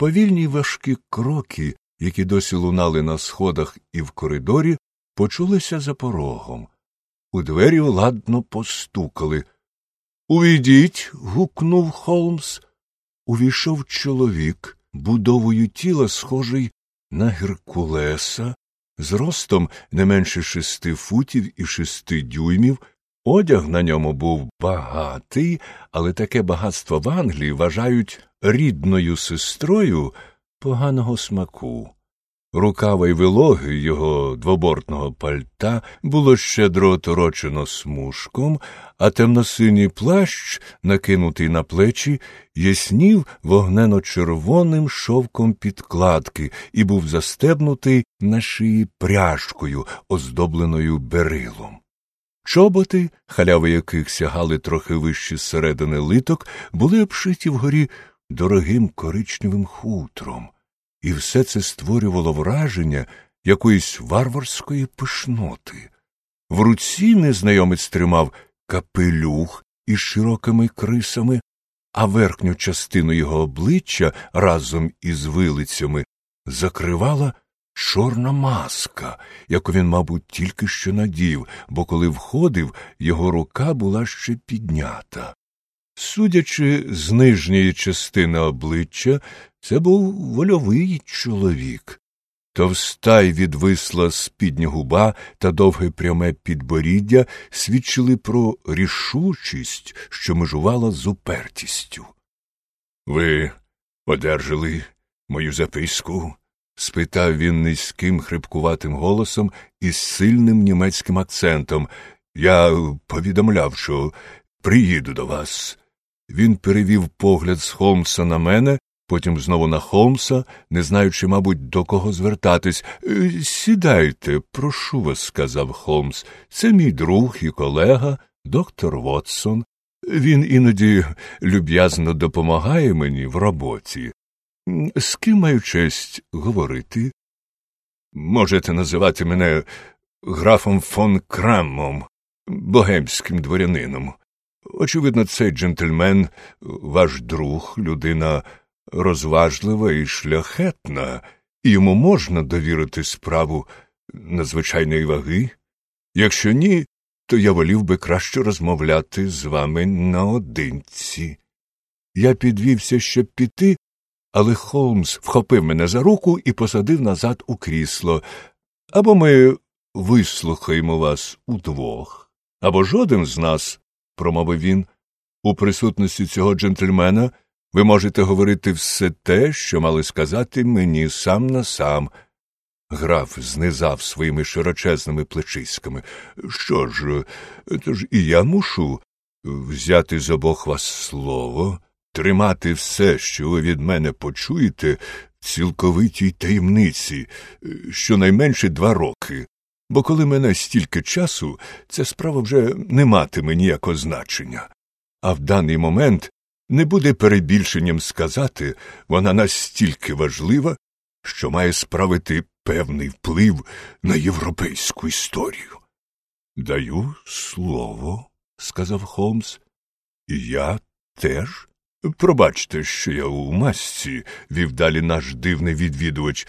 Повільні важкі кроки, які досі лунали на сходах і в коридорі, почулися за порогом. У двері ладно постукали. Увійдіть. гукнув Холмс. Увійшов чоловік, будовою тіла схожий на Геркулеса, зростом не менше шести футів і шести дюймів. Одяг на ньому був багатий, але таке багатство в Англії вважають рідною сестрою поганого смаку. Рукава й вилоги його двобортного пальта було щедро оторочено смужком, а темносиній плащ, накинутий на плечі, яснів вогнено-червоним шовком підкладки і був застебнутий на шиї пряжкою, оздобленою берилом. Чоботи, халяви яких сягали трохи вище середини литок, були обшиті вгорі дорогим коричневим хутром і все це створювало враження якоїсь варварської пишноти. В руці незнайомець тримав капелюх із широкими крисами, а верхню частину його обличчя разом із вилицями закривала чорна маска, яку він, мабуть, тільки що надів, бо коли входив, його рука була ще піднята. Судячи з нижньої частини обличчя, це був вольовий чоловік. Товста й відвисла спідня губа та довге пряме підборіддя свідчили про рішучість, що межувала з упертістю. Ви одержали мою записку? Спитав він низьким хрипкуватим голосом із сильним німецьким акцентом. Я повідомляв, що приїду до вас. Він перевів погляд з Холмса на мене, потім знову на Холмса, не знаючи, мабуть, до кого звертатись. «Е, сідайте, прошу вас, сказав Холмс. Це мій друг і колега, доктор Вотсон. Він іноді люб'язно допомагає мені в роботі. З ким маю честь говорити? Можете називати мене графом фон Краммом, богемським дворянином. Очевидно, цей джентльмен, ваш друг, людина розважлива і шляхетна, і йому можна довірити справу надзвичайної ваги. Якщо ні, то я волів би краще розмовляти з вами наодинці. Я підвівся, щоб піти, але Холмс вхопив мене за руку і посадив назад у крісло. Або ми вислухаємо вас удвох, або жоден з нас промовив він. У присутності цього джентльмена ви можете говорити все те, що мали сказати мені сам на сам. Граф знизав своїми широчезними плечиськами. Що ж, то ж і я мушу взяти з обох вас слово, тримати все, що ви від мене почуєте, в цілковитій таємниці, щонайменше два роки бо коли мене стільки часу, ця справа вже не матиме ніякого значення. А в даний момент не буде перебільшенням сказати, вона настільки важлива, що має справити певний вплив на європейську історію. Даю слово, сказав Холмс, і я теж. Пробачте, що я у масці, вів далі наш дивний відвідувач,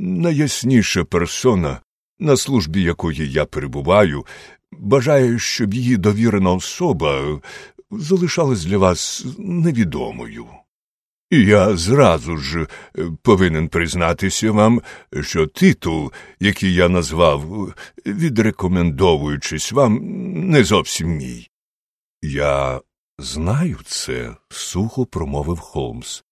найясніша персона, на службі якої я перебуваю, бажаю, щоб її довірена особа залишалась для вас невідомою. І я зразу ж е, повинен признатися вам, що титул, який я назвав, відрекомендовуючись вам, не зовсім мій. Я знаю це, сухо промовив Холмс.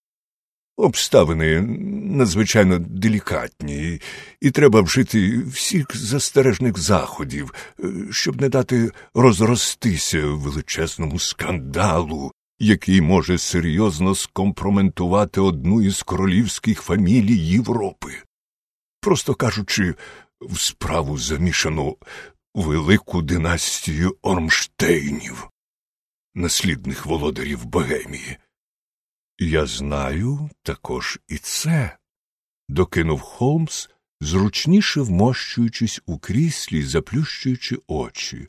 Обставини надзвичайно делікатні, і треба вжити всіх застережних заходів, е, щоб не дати розростися величезному скандалу, який може серйозно скомпроментувати одну із королівських фамілій Європи. Просто кажучи, в справу замішано велику династію Ормштейнів, наслідних володарів Богемії. Я знаю також і це, докинув Холмс, зручніше вмощуючись у кріслі, заплющуючи очі.